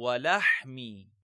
ولحم